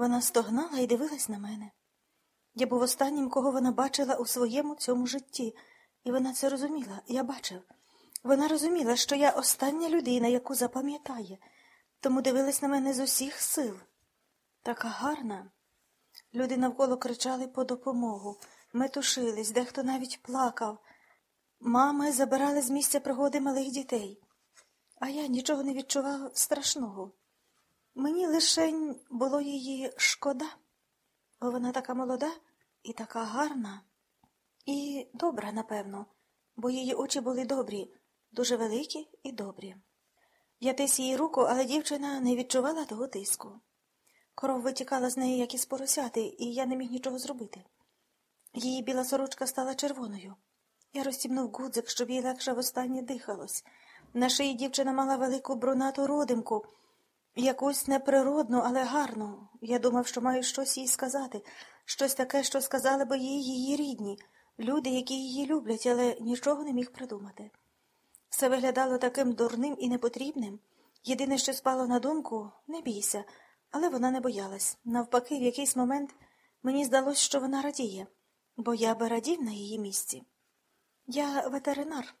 Вона стогнала і дивилась на мене. Я був останнім, кого вона бачила у своєму цьому житті, і вона це розуміла, я бачив. Вона розуміла, що я остання людина, яку запам'ятає, тому дивилась на мене з усіх сил. Така гарна. Люди навколо кричали по допомогу, метушились, дехто навіть плакав. Мами забирали з місця пригоди малих дітей, а я нічого не відчував страшного. Мені лише було її шкода, бо вона така молода і така гарна, і добра, напевно, бо її очі були добрі, дуже великі і добрі. Я тис її руку, але дівчина не відчувала того тиску. Кров витікала з неї, як із поросяти, і я не міг нічого зробити. Її біла сорочка стала червоною. Я розтібнув гудзик, щоб їй легше востаннє дихалось. На шиї дівчина мала велику брунату родимку, якусь неприродну, але гарну. Я думав, що маю щось їй сказати, щось таке, що сказали би їй її рідні, люди, які її люблять, але нічого не міг придумати. Все виглядало таким дурним і непотрібним. Єдине, що спало на думку, не бійся, але вона не боялась. Навпаки, в якийсь момент мені здалось, що вона радіє, бо я би радів на її місці. Я ветеринар.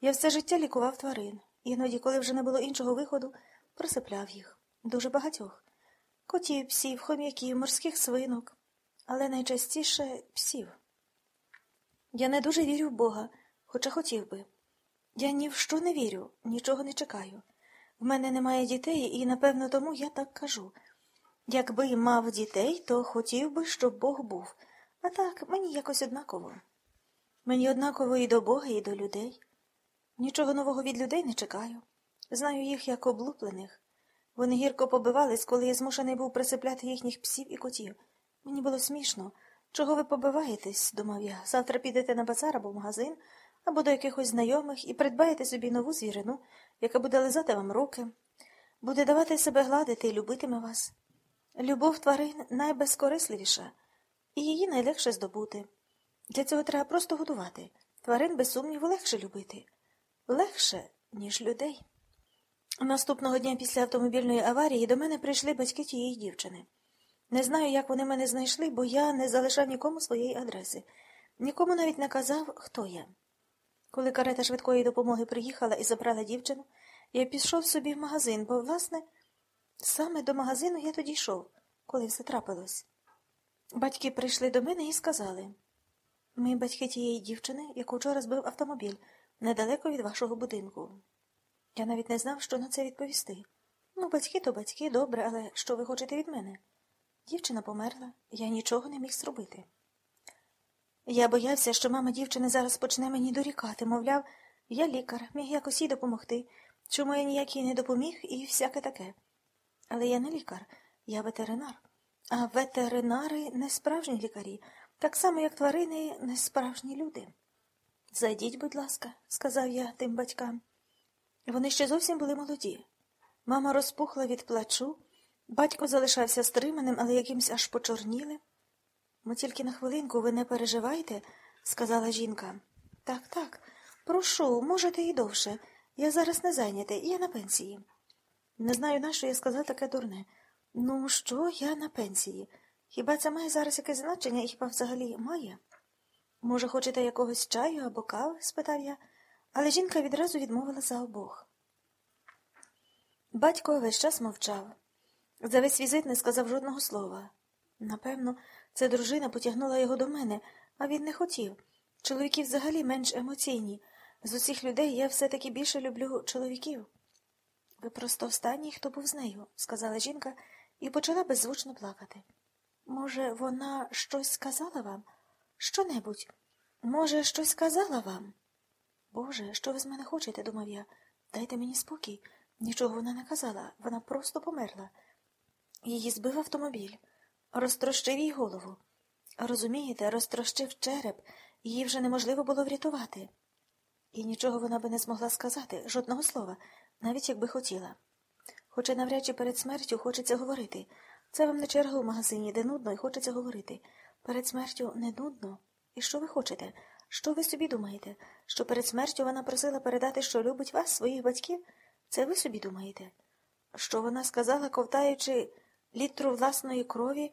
Я все життя лікував тварин. Іноді, коли вже не було іншого виходу, присипляв їх. Дуже багатьох. Котів, псів, хом'яків, морських свинок, але найчастіше псів. Я не дуже вірю в Бога, хоча хотів би. Я ні в що не вірю, нічого не чекаю. В мене немає дітей, і, напевно, тому я так кажу. Якби мав дітей, то хотів би, щоб Бог був. А так мені якось однаково. Мені однаково і до Бога, і до людей. Нічого нового від людей не чекаю. Знаю їх як облуплених. Вони гірко побивались, коли я змушений був присипляти їхніх псів і котів. Мені було смішно. Чого ви побиваєтесь, думав я. Завтра підете на базар або в магазин, або до якихось знайомих і придбаєте собі нову звірину, яка буде лизати вам руки, буде давати себе гладити і любитиме вас. Любов тварин найбезкорисливіша, і її найлегше здобути. Для цього треба просто годувати. Тварин, без сумніву, легше любити. Легше, ніж людей. Наступного дня після автомобільної аварії до мене прийшли батьки тієї дівчини. Не знаю, як вони мене знайшли, бо я не залишав нікому своєї адреси, нікому навіть не казав, хто я. Коли карета швидкої допомоги приїхала і забрала дівчину, я пішов собі в магазин, бо, власне, саме до магазину я тоді йшов, коли все трапилось. Батьки прийшли до мене і сказали ми батьки тієї дівчини, яку вчора збив автомобіль, недалеко від вашого будинку. Я навіть не знав, що на це відповісти. Ну, батьки то батьки, добре, але що ви хочете від мене? Дівчина померла, я нічого не міг зробити. Я боявся, що мама дівчини зараз почне мені дорікати, мовляв, я лікар, міг якось їй допомогти, чому я ніякій не допоміг і всяке таке. Але я не лікар, я ветеринар. А ветеринари не справжні лікарі, так само, як тварини не справжні люди. Зайдіть, будь ласка, сказав я тим батькам. Вони ще зовсім були молоді. Мама розпухла від плачу, батько залишався стриманим, але якимсь аж почорнілим. Ми тільки на хвилинку ви не переживайте, сказала жінка. Так, так, прошу, можете і довше. Я зараз не зайнятий, я на пенсії. Не знаю, на що я сказав таке дурне. Ну, що я на пенсії? Хіба це має зараз якесь значення і хіба взагалі має? Може, хочете якогось чаю або кави? спитав я, але жінка відразу відмовила за обох. Батько весь час мовчав. За весь візит не сказав жодного слова. Напевно, ця дружина потягнула його до мене, а він не хотів. Чоловіки взагалі менш емоційні. З усіх людей я все таки більше люблю чоловіків. Ви просто останній, хто був з нею, сказала жінка і почала беззвучно плакати. Може, вона щось сказала вам? Що небудь? Може, щось сказала вам? Боже, що ви з мене хочете, думав я. Дайте мені спокій. Нічого вона не казала, вона просто померла. Її збив автомобіль, розтрощив їй голову. Розумієте, розтрощив череп, її вже неможливо було врятувати. І нічого вона би не змогла сказати, жодного слова, навіть якби хотіла. Хоча навряд чи перед смертю хочеться говорити. Це вам не черга у магазині, де нудно і хочеться говорити. Перед смертю не нудно. І що ви хочете? Що ви собі думаєте? Що перед смертю вона просила передати, що любить вас, своїх батьків? Це ви собі думаєте? Що вона сказала, ковтаючи літру власної крові